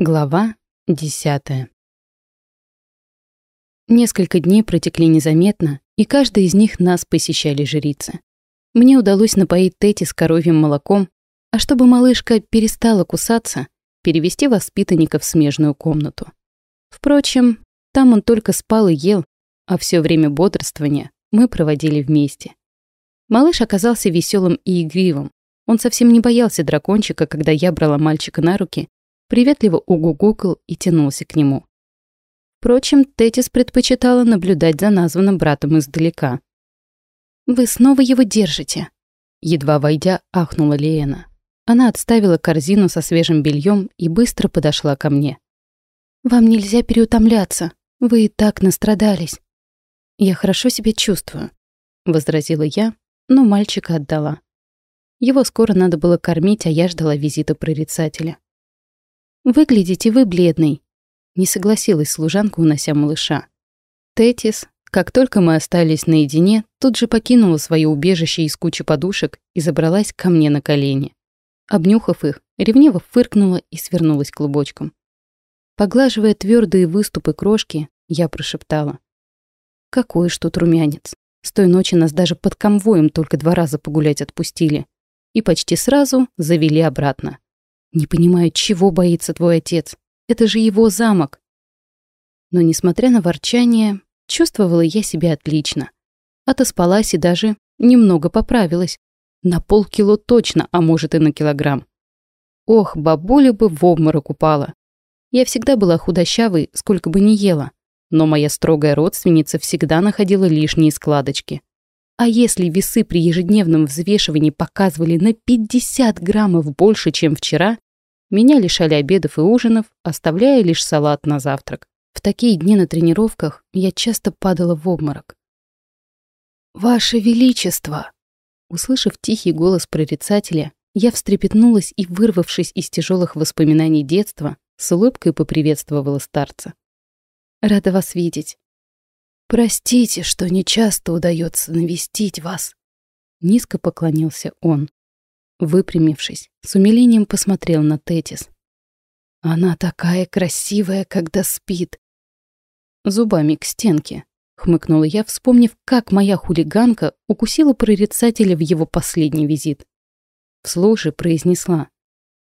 Глава десятая. Несколько дней протекли незаметно, и каждый из них нас посещали жрицы. Мне удалось напоить Тети с коровьим молоком, а чтобы малышка перестала кусаться, перевести воспитанника в смежную комнату. Впрочем, там он только спал и ел, а все время бодрствования мы проводили вместе. Малыш оказался веселым и игривым. Он совсем не боялся дракончика, когда я брала мальчика на руки приветливо угугукал и тянулся к нему. Впрочем, Тетис предпочитала наблюдать за названным братом издалека. «Вы снова его держите?» Едва войдя, ахнула Лена. Она отставила корзину со свежим бельем и быстро подошла ко мне. «Вам нельзя переутомляться. Вы и так настрадались». «Я хорошо себя чувствую», — возразила я, но мальчика отдала. Его скоро надо было кормить, а я ждала визита прорицателя. «Выглядите вы бледный», — не согласилась служанка, унося малыша. Тетис, как только мы остались наедине, тут же покинула свое убежище из кучи подушек и забралась ко мне на колени. Обнюхав их, ревниво фыркнула и свернулась клубочком. Поглаживая твердые выступы крошки, я прошептала. «Какой ж тут румянец! С той ночи нас даже под конвоем только два раза погулять отпустили. И почти сразу завели обратно. Не понимаю, чего боится твой отец. Это же его замок. Но, несмотря на ворчание, чувствовала я себя отлично. Отоспалась и даже немного поправилась. На полкило точно, а может и на килограмм. Ох, бабуля бы в обморок упала. Я всегда была худощавой, сколько бы ни ела. Но моя строгая родственница всегда находила лишние складочки. А если весы при ежедневном взвешивании показывали на 50 граммов больше, чем вчера, меня лишали обедов и ужинов, оставляя лишь салат на завтрак. В такие дни на тренировках я часто падала в обморок. «Ваше Величество!» Услышав тихий голос прорицателя, я встрепетнулась и, вырвавшись из тяжелых воспоминаний детства, с улыбкой поприветствовала старца. «Рада вас видеть». «Простите, что нечасто удается навестить вас», — низко поклонился он. Выпрямившись, с умилением посмотрел на Тетис. «Она такая красивая, когда спит!» «Зубами к стенке», — хмыкнула я, вспомнив, как моя хулиганка укусила прорицателя в его последний визит. Вслух же произнесла.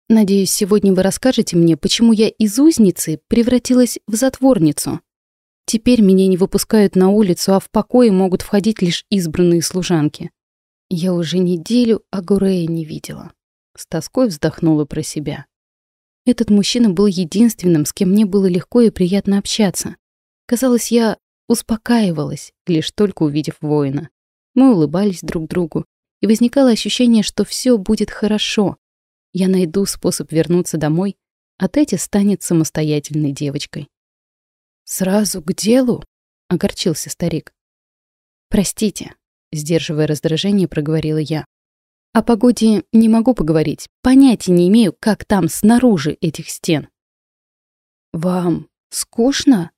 «Надеюсь, сегодня вы расскажете мне, почему я из узницы превратилась в затворницу. Теперь меня не выпускают на улицу, а в покое могут входить лишь избранные служанки. Я уже неделю Агурея не видела. С тоской вздохнула про себя. Этот мужчина был единственным, с кем мне было легко и приятно общаться. Казалось, я успокаивалась, лишь только увидев воина. Мы улыбались друг другу, и возникало ощущение, что все будет хорошо. Я найду способ вернуться домой, а Тети станет самостоятельной девочкой. «Сразу к делу?» — огорчился старик. «Простите, Сдерживая раздражение, проговорила я. О погоде не могу поговорить. Понятия не имею, как там снаружи этих стен. «Вам скучно?»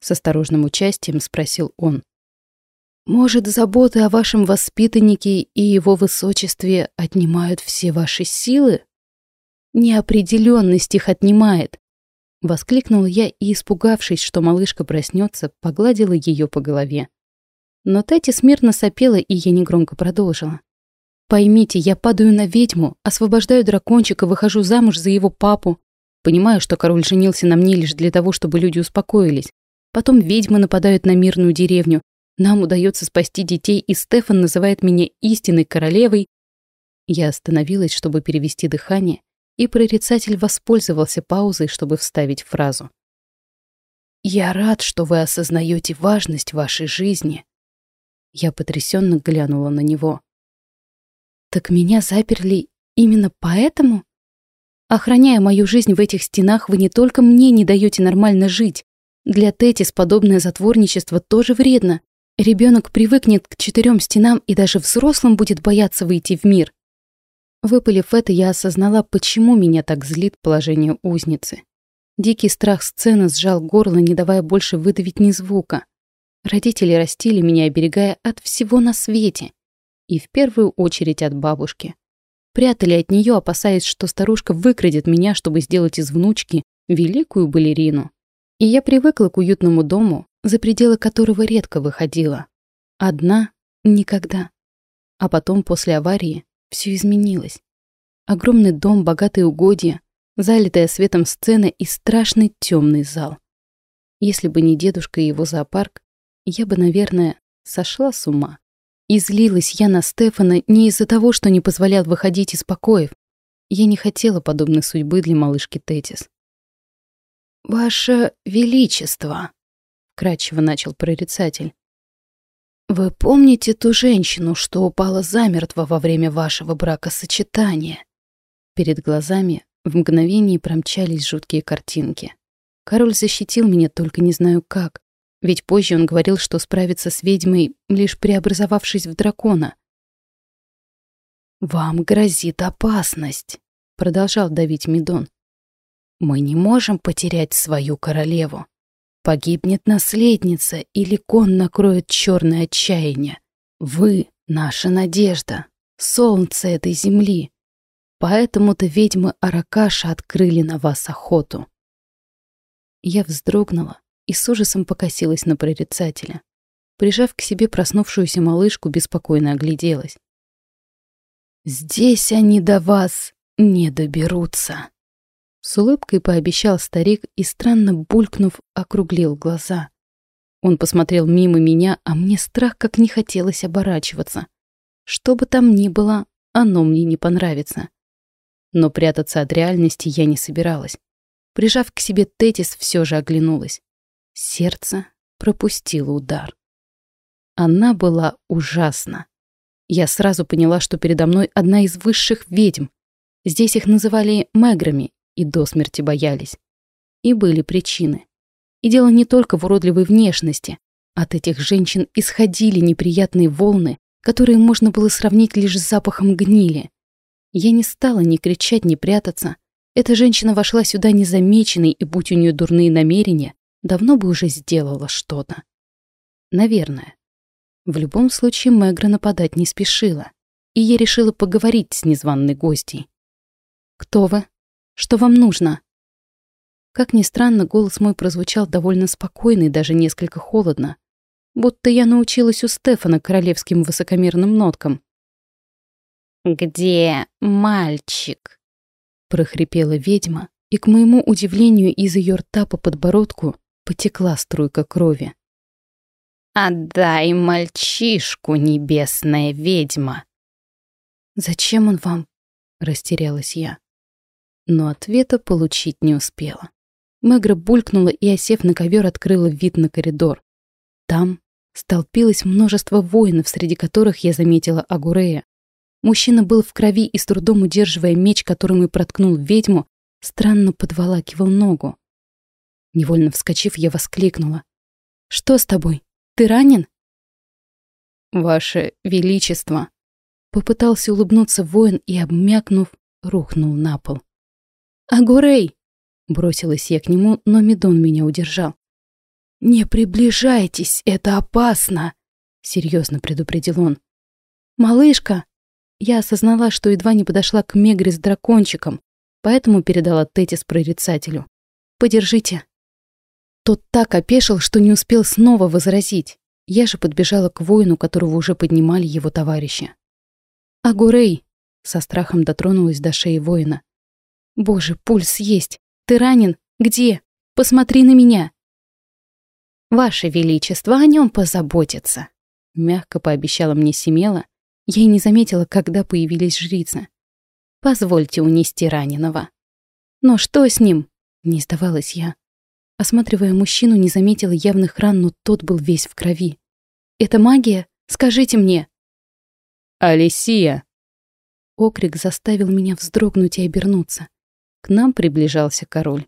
С осторожным участием спросил он. «Может, заботы о вашем воспитаннике и его высочестве отнимают все ваши силы?» «Неопределенность их отнимает!» Воскликнула я и, испугавшись, что малышка проснется, погладила ее по голове. Но Тати смирно сопела, и я негромко продолжила. «Поймите, я падаю на ведьму, освобождаю дракончика, выхожу замуж за его папу. Понимаю, что король женился на мне лишь для того, чтобы люди успокоились. Потом ведьмы нападают на мирную деревню. Нам удается спасти детей, и Стефан называет меня истинной королевой. Я остановилась, чтобы перевести дыхание, и прорицатель воспользовался паузой, чтобы вставить фразу. «Я рад, что вы осознаете важность вашей жизни», я потрясенно глянула на него. «Так меня заперли именно поэтому? Охраняя мою жизнь в этих стенах, вы не только мне не даете нормально жить. Для Тетис подобное затворничество тоже вредно. Ребенок привыкнет к четырем стенам и даже взрослым будет бояться выйти в мир. Выпалив это, я осознала, почему меня так злит положение узницы. Дикий страх сцены сжал горло, не давая больше выдавить ни звука. Родители растили меня, оберегая от всего на свете. И в первую очередь от бабушки. Прятали от нее, опасаясь, что старушка выкрадет меня, чтобы сделать из внучки великую балерину. И я привыкла к уютному дому, за пределы которого редко выходила. Одна — никогда. А потом, после аварии, все изменилось. Огромный дом, богатые угодья, залитая светом сцена и страшный темный зал. Если бы не дедушка и его зоопарк, я бы, наверное, сошла с ума. И злилась я на Стефана не из-за того, что не позволял выходить из покоев. Я не хотела подобной судьбы для малышки Тетис. «Ваше Величество», — кратчево начал прорицатель, «вы помните ту женщину, что упала замертво во время вашего бракосочетания?» Перед глазами в мгновение промчались жуткие картинки. Король защитил меня, только не знаю как. Ведь позже он говорил, что справится с ведьмой, лишь преобразовавшись в дракона. «Вам грозит опасность», — продолжал давить Медон. «Мы не можем потерять свою королеву. Погибнет наследница, или кон накроет черное отчаяние. Вы — наша надежда, солнце этой земли. Поэтому-то ведьмы Аракаша открыли на вас охоту». Я вздрогнула и с ужасом покосилась на прорицателя. Прижав к себе проснувшуюся малышку, беспокойно огляделась. «Здесь они до вас не доберутся», — с улыбкой пообещал старик и, странно булькнув, округлил глаза. Он посмотрел мимо меня, а мне страх как не хотелось оборачиваться. Что бы там ни было, оно мне не понравится. Но прятаться от реальности я не собиралась. Прижав к себе Тетис, все же оглянулась. Сердце пропустило удар. Она была ужасна. Я сразу поняла, что передо мной одна из высших ведьм. Здесь их называли меграми и до смерти боялись. И были причины. И дело не только в уродливой внешности. От этих женщин исходили неприятные волны, которые можно было сравнить лишь с запахом гнили. Я не стала ни кричать, ни прятаться. Эта женщина вошла сюда незамеченной, и будь у нее дурные намерения, давно бы уже сделала что-то. Наверное. В любом случае Мегра нападать не спешила, и я решила поговорить с незваной гостьей. «Кто вы? Что вам нужно?» Как ни странно, голос мой прозвучал довольно спокойно и даже несколько холодно, будто я научилась у Стефана королевским высокомерным ноткам. «Где мальчик?» — прохрипела ведьма, и, к моему удивлению, из ее рта по подбородку потекла струйка крови. «Отдай мальчишку, небесная ведьма!» «Зачем он вам?» — растерялась я. Но ответа получить не успела. Мегра булькнула и, осев на ковер, открыла вид на коридор. Там столпилось множество воинов, среди которых я заметила Агурея. Мужчина был в крови и, с трудом удерживая меч, которым и проткнул ведьму, странно подволакивал ногу. Невольно вскочив, я воскликнула. «Что с тобой? Ты ранен?» «Ваше Величество!» Попытался улыбнуться воин и, обмякнув, рухнул на пол. «Агурей!» Бросилась я к нему, но Медон меня удержал. «Не приближайтесь, это опасно!» Серьезно предупредил он. «Малышка!» Я осознала, что едва не подошла к Мегре с дракончиком, поэтому передала Тетис прорицателю. «Подержите». Тот так опешил, что не успел снова возразить. Я же подбежала к воину, которого уже поднимали его товарищи. «Агурей!» — со страхом дотронулась до шеи воина. «Боже, пульс есть! Ты ранен? Где? Посмотри на меня!» «Ваше Величество о нем позаботится», — мягко пообещала мне Семела. Я и не заметила, когда появились жрицы. «Позвольте унести раненого». «Но что с ним?» — не сдавалась я. Осматривая мужчину, не заметила явных ран, но тот был весь в крови. «Это магия? Скажите мне!» «Алисия!» Окрик заставил меня вздрогнуть и обернуться. К нам приближался король.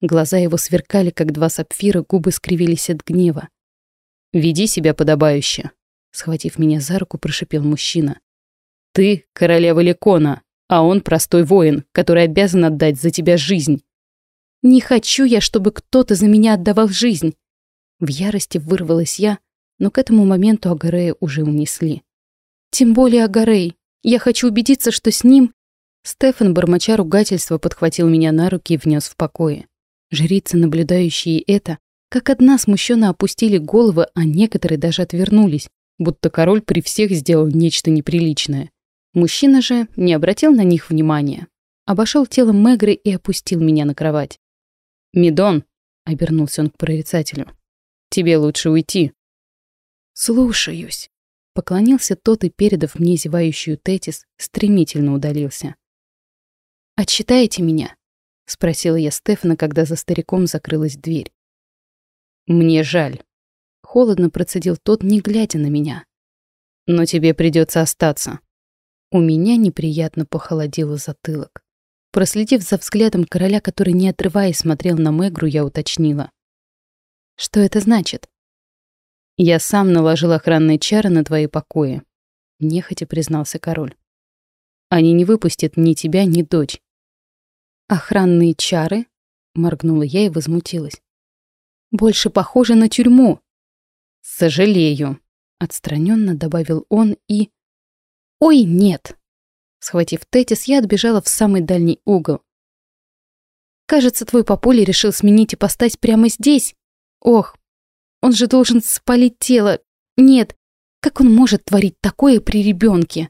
Глаза его сверкали, как два сапфира, губы скривились от гнева. «Веди себя подобающе», — схватив меня за руку, прошипел мужчина. «Ты королева Лекона, а он простой воин, который обязан отдать за тебя жизнь. Не хочу я, чтобы кто-то за меня отдавал жизнь. В ярости вырвалась я, но к этому моменту Агарея уже унесли. Тем более Агарей. Я хочу убедиться, что с ним... Стефан, бормоча ругательства, подхватил меня на руки и внес в покое. Жрицы, наблюдающие это, как одна смущенно опустили головы, а некоторые даже отвернулись, будто король при всех сделал нечто неприличное. Мужчина же не обратил на них внимания. Обошел тело Мегры и опустил меня на кровать. «Медон», — обернулся он к прорицателю, — «тебе лучше уйти». «Слушаюсь», — поклонился тот и, передав мне зевающую Тетис, стремительно удалился. «Отчитаете меня?» — спросила я Стефана, когда за стариком закрылась дверь. «Мне жаль», — холодно процедил тот, не глядя на меня. «Но тебе придется остаться». У меня неприятно похолодело затылок. Проследив за взглядом короля, который, не отрываясь, смотрел на Мегру, я уточнила. «Что это значит?» «Я сам наложил охранные чары на твои покои», — нехотя признался король. «Они не выпустят ни тебя, ни дочь». «Охранные чары?» — моргнула я и возмутилась. «Больше похоже на тюрьму». «Сожалею», — отстраненно добавил он и... «Ой, нет!» Схватив Тетис, я отбежала в самый дальний угол. «Кажется, твой папуля решил сменить ипостась прямо здесь. Ох, он же должен спалить тело. Нет, как он может творить такое при ребенке?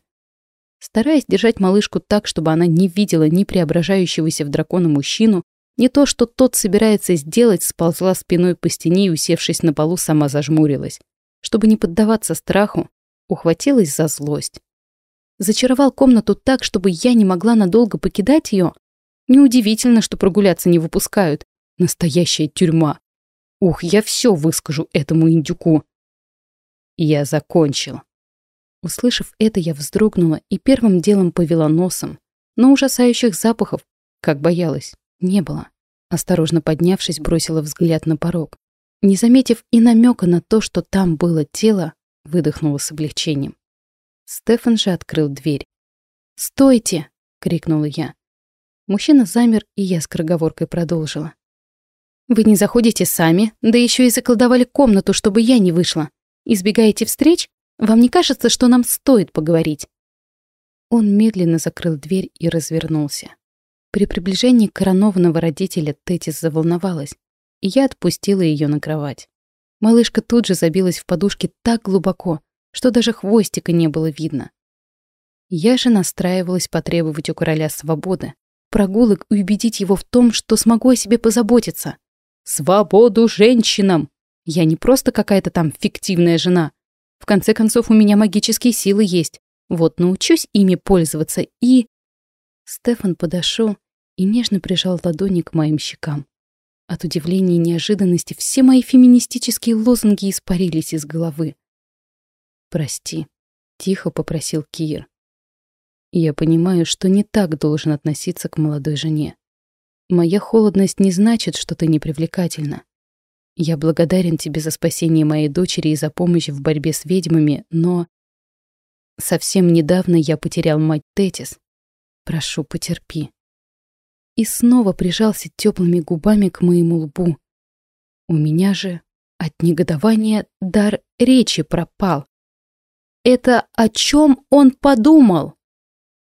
Стараясь держать малышку так, чтобы она не видела ни преображающегося в дракона мужчину, ни то, что тот собирается сделать, сползла спиной по стене и, усевшись на полу, сама зажмурилась. Чтобы не поддаваться страху, ухватилась за злость. Зачаровал комнату так, чтобы я не могла надолго покидать ее. Неудивительно, что прогуляться не выпускают. Настоящая тюрьма. Ух, я все выскажу этому индюку. Я закончил. Услышав это, я вздрогнула и первым делом повела носом. Но ужасающих запахов, как боялась, не было. Осторожно поднявшись, бросила взгляд на порог. Не заметив и намека на то, что там было тело, выдохнула с облегчением. Стефан же открыл дверь. «Стойте!» — крикнула я. Мужчина замер, и я скороговоркой продолжила. «Вы не заходите сами, да еще и закладывали комнату, чтобы я не вышла. Избегаете встреч? Вам не кажется, что нам стоит поговорить?» Он медленно закрыл дверь и развернулся. При приближении коронованного родителя Тетис заволновалась, и я отпустила ее на кровать. Малышка тут же забилась в подушке так глубоко, что даже хвостика не было видно. Я же настраивалась потребовать у короля свободы, прогулок и убедить его в том, что смогу о себе позаботиться. Свободу женщинам! Я не просто какая-то там фиктивная жена. В конце концов, у меня магические силы есть. Вот научусь ими пользоваться и... Стефан подошел и нежно прижал ладони к моим щекам. От удивления и неожиданности все мои феминистические лозунги испарились из головы. «Прости», — тихо попросил Кир. «Я понимаю, что не так должен относиться к молодой жене. Моя холодность не значит, что ты непривлекательна. Я благодарен тебе за спасение моей дочери и за помощь в борьбе с ведьмами, но... Совсем недавно я потерял мать Тетис. Прошу, потерпи». И снова прижался теплыми губами к моему лбу. У меня же от негодования дар речи пропал. Это о чем он подумал?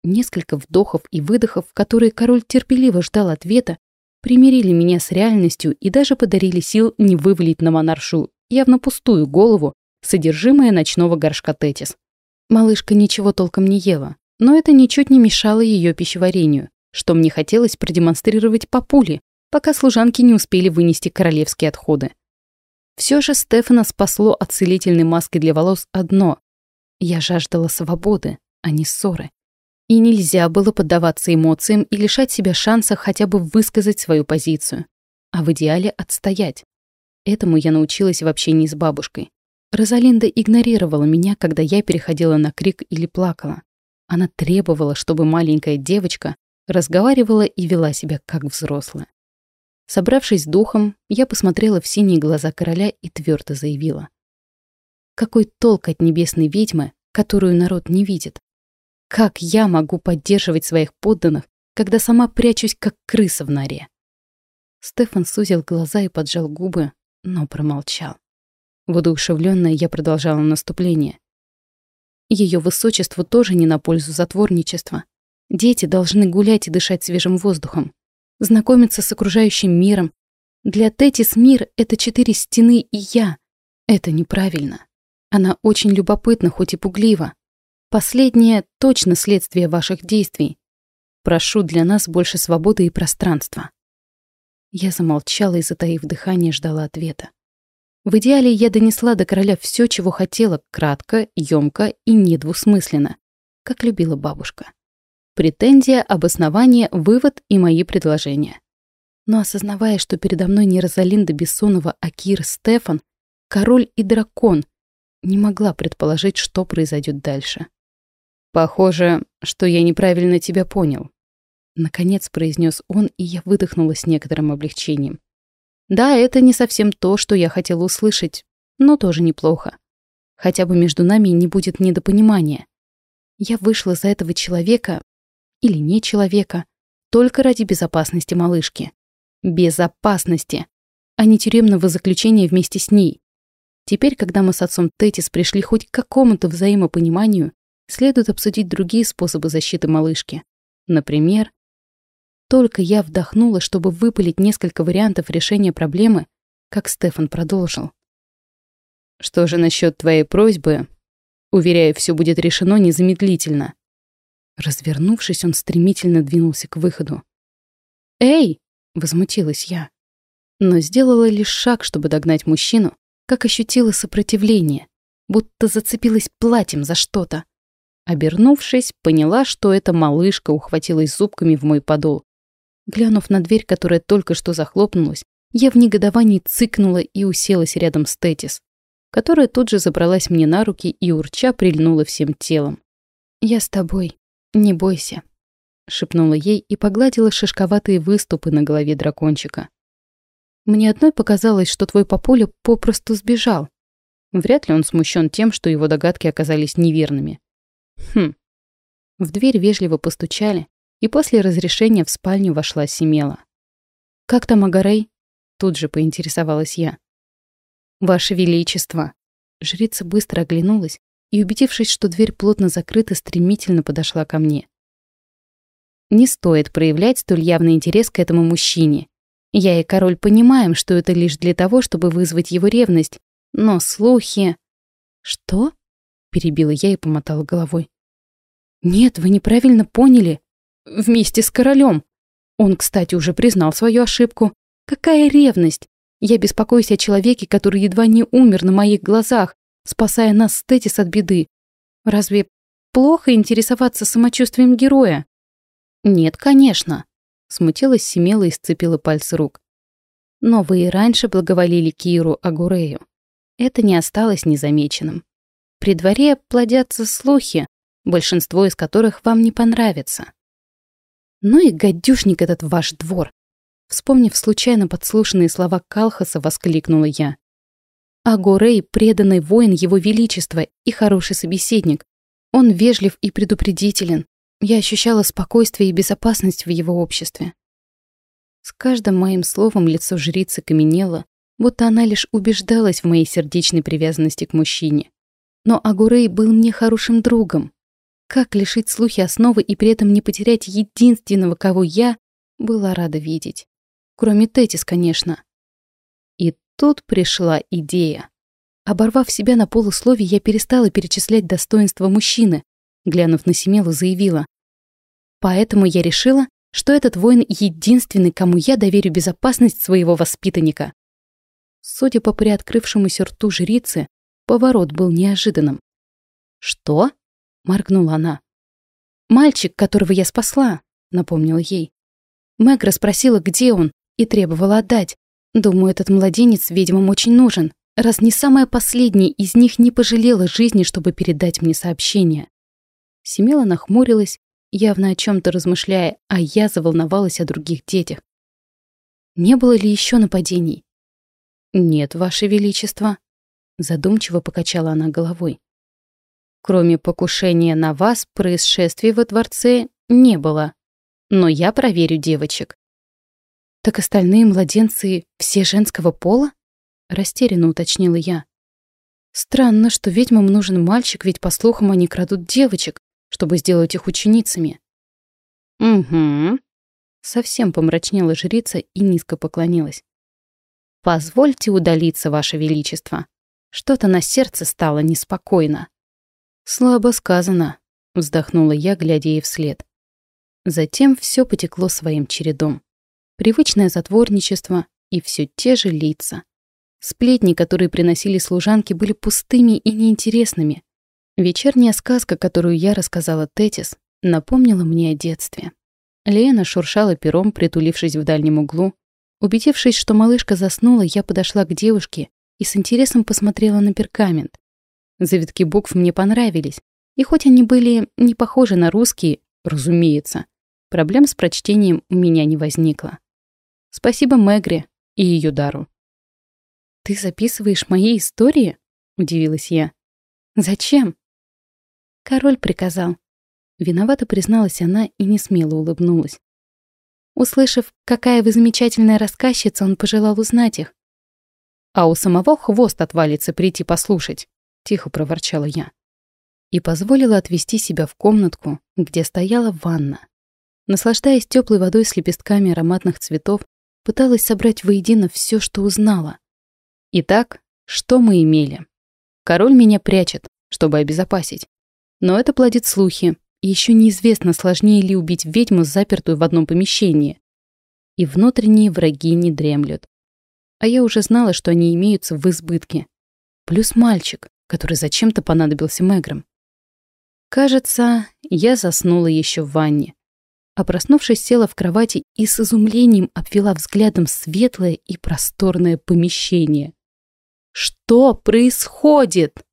Несколько вдохов и выдохов, которые король терпеливо ждал ответа, примирили меня с реальностью и даже подарили сил не вывалить на монаршу явно пустую голову содержимое ночного горшка Тетис. Малышка ничего толком не ела, но это ничуть не мешало ее пищеварению, что мне хотелось продемонстрировать по пуле, пока служанки не успели вынести королевские отходы. Все же Стефана спасло от целительной маски для волос одно я жаждала свободы, а не ссоры. И нельзя было поддаваться эмоциям и лишать себя шанса хотя бы высказать свою позицию. А в идеале отстоять. Этому я научилась в общении с бабушкой. Розалинда игнорировала меня, когда я переходила на крик или плакала. Она требовала, чтобы маленькая девочка разговаривала и вела себя как взрослая. Собравшись духом, я посмотрела в синие глаза короля и твердо заявила. Какой толк от небесной ведьмы, которую народ не видит? Как я могу поддерживать своих подданных, когда сама прячусь, как крыса в норе? Стефан сузил глаза и поджал губы, но промолчал. Воодушевленная я продолжала наступление. Ее высочеству тоже не на пользу затворничества. Дети должны гулять и дышать свежим воздухом, знакомиться с окружающим миром, Для Тетис мир — это четыре стены и я. Это неправильно. Она очень любопытна, хоть и пуглива. Последнее — точно следствие ваших действий. Прошу для нас больше свободы и пространства». Я замолчала и, затаив дыхание, ждала ответа. В идеале я донесла до короля все, чего хотела, кратко, емко и недвусмысленно, как любила бабушка. Претензия, обоснование, вывод и мои предложения. Но осознавая, что передо мной не Розалинда Бессонова, а Кир Стефан, король и дракон, не могла предположить, что произойдет дальше. «Похоже, что я неправильно тебя понял», Наконец произнес он, и я выдохнула с некоторым облегчением. Да, это не совсем то, что я хотела услышать, но тоже неплохо. Хотя бы между нами не будет недопонимания. Я вышла за этого человека, или не человека, только ради безопасности малышки. Безопасности, а не тюремного заключения вместе с ней. Теперь, когда мы с отцом Тетис пришли хоть к какому-то взаимопониманию, следует обсудить другие способы защиты малышки. Например, только я вдохнула, чтобы выпалить несколько вариантов решения проблемы, как Стефан продолжил. «Что же насчет твоей просьбы? Уверяю, все будет решено незамедлительно». Развернувшись, он стремительно двинулся к выходу. «Эй!» — возмутилась я. Но сделала лишь шаг, чтобы догнать мужчину, как ощутила сопротивление, будто зацепилась платьем за что-то. Обернувшись, поняла, что эта малышка ухватилась зубками в мой подол. Глянув на дверь, которая только что захлопнулась, я в негодовании цыкнула и уселась рядом с Тетис, которая тут же забралась мне на руки и урча прильнула всем телом. «Я с тобой, не бойся», — шепнула ей и погладила шишковатые выступы на голове дракончика. «Мне одной показалось, что твой папуля попросту сбежал. Вряд ли он смущен тем, что его догадки оказались неверными. Хм. В дверь вежливо постучали, и после разрешения в спальню вошла Семела. «Как там Агарей?» Тут же поинтересовалась я. «Ваше Величество!» Жрица быстро оглянулась и, убедившись, что дверь плотно закрыта, стремительно подошла ко мне. «Не стоит проявлять столь явный интерес к этому мужчине. Я и король понимаем, что это лишь для того, чтобы вызвать его ревность, но слухи...» «Что?» — перебила я и помотала головой. «Нет, вы неправильно поняли. Вместе с королем. Он, кстати, уже признал свою ошибку. Какая ревность! Я беспокоюсь о человеке, который едва не умер на моих глазах, спасая нас с Тетис от беды. Разве плохо интересоваться самочувствием героя? Нет, конечно. Смутилась Семела и сцепила пальцы рук. Но вы и раньше благоволили Киру Агурею. Это не осталось незамеченным. При дворе плодятся слухи, большинство из которых вам не понравится. Ну и гадюшник этот ваш двор. Вспомнив случайно подслушанные слова Калхаса, воскликнула я. А Горей — преданный воин его величества и хороший собеседник. Он вежлив и предупредителен. Я ощущала спокойствие и безопасность в его обществе. С каждым моим словом лицо жрицы каменело, будто она лишь убеждалась в моей сердечной привязанности к мужчине. Но Агурей был мне хорошим другом, как лишить слухи основы и при этом не потерять единственного, кого я была рада видеть? Кроме Тетис, конечно. И тут пришла идея. Оборвав себя на полуслове, я перестала перечислять достоинства мужчины. Глянув на Семелу, заявила. Поэтому я решила, что этот воин единственный, кому я доверю безопасность своего воспитанника. Судя по приоткрывшемуся рту жрицы, поворот был неожиданным. «Что?» моргнула она. «Мальчик, которого я спасла», — напомнила ей. Мэг расспросила, где он, и требовала отдать. Думаю, этот младенец ведьмам очень нужен, раз не самая последняя из них не пожалела жизни, чтобы передать мне сообщение. Семела нахмурилась, явно о чем то размышляя, а я заволновалась о других детях. Не было ли еще нападений? «Нет, Ваше Величество», — задумчиво покачала она головой. Кроме покушения на вас, происшествий во дворце не было. Но я проверю девочек. Так остальные младенцы все женского пола? Растерянно уточнила я. Странно, что ведьмам нужен мальчик, ведь, по слухам, они крадут девочек, чтобы сделать их ученицами. Угу. Совсем помрачнела жрица и низко поклонилась. Позвольте удалиться, Ваше Величество. Что-то на сердце стало неспокойно. Слабо сказано, вздохнула я, глядя ей вслед. Затем все потекло своим чередом. Привычное затворничество и все те же лица. Сплетни, которые приносили служанки, были пустыми и неинтересными. Вечерняя сказка, которую я рассказала Тетис, напомнила мне о детстве. Лена шуршала пером, притулившись в дальнем углу. Убедившись, что малышка заснула, я подошла к девушке и с интересом посмотрела на пергамент. Завитки букв мне понравились, и хоть они были не похожи на русские, разумеется, проблем с прочтением у меня не возникло. Спасибо Мэгре и ее дару. «Ты записываешь мои истории?» — удивилась я. «Зачем?» Король приказал. Виновато призналась она и не смело улыбнулась. Услышав, какая вы замечательная рассказчица, он пожелал узнать их. «А у самого хвост отвалится прийти послушать», — тихо проворчала я. И позволила отвести себя в комнатку, где стояла ванна. Наслаждаясь теплой водой с лепестками ароматных цветов, пыталась собрать воедино все, что узнала. Итак, что мы имели? Король меня прячет, чтобы обезопасить. Но это плодит слухи, еще неизвестно, сложнее ли убить ведьму, запертую в одном помещении. И внутренние враги не дремлют. А я уже знала, что они имеются в избытке. Плюс мальчик, который зачем-то понадобился Мэграм. Кажется, я заснула еще в ванне. А проснувшись, села в кровати и с изумлением обвела взглядом светлое и просторное помещение. Что происходит?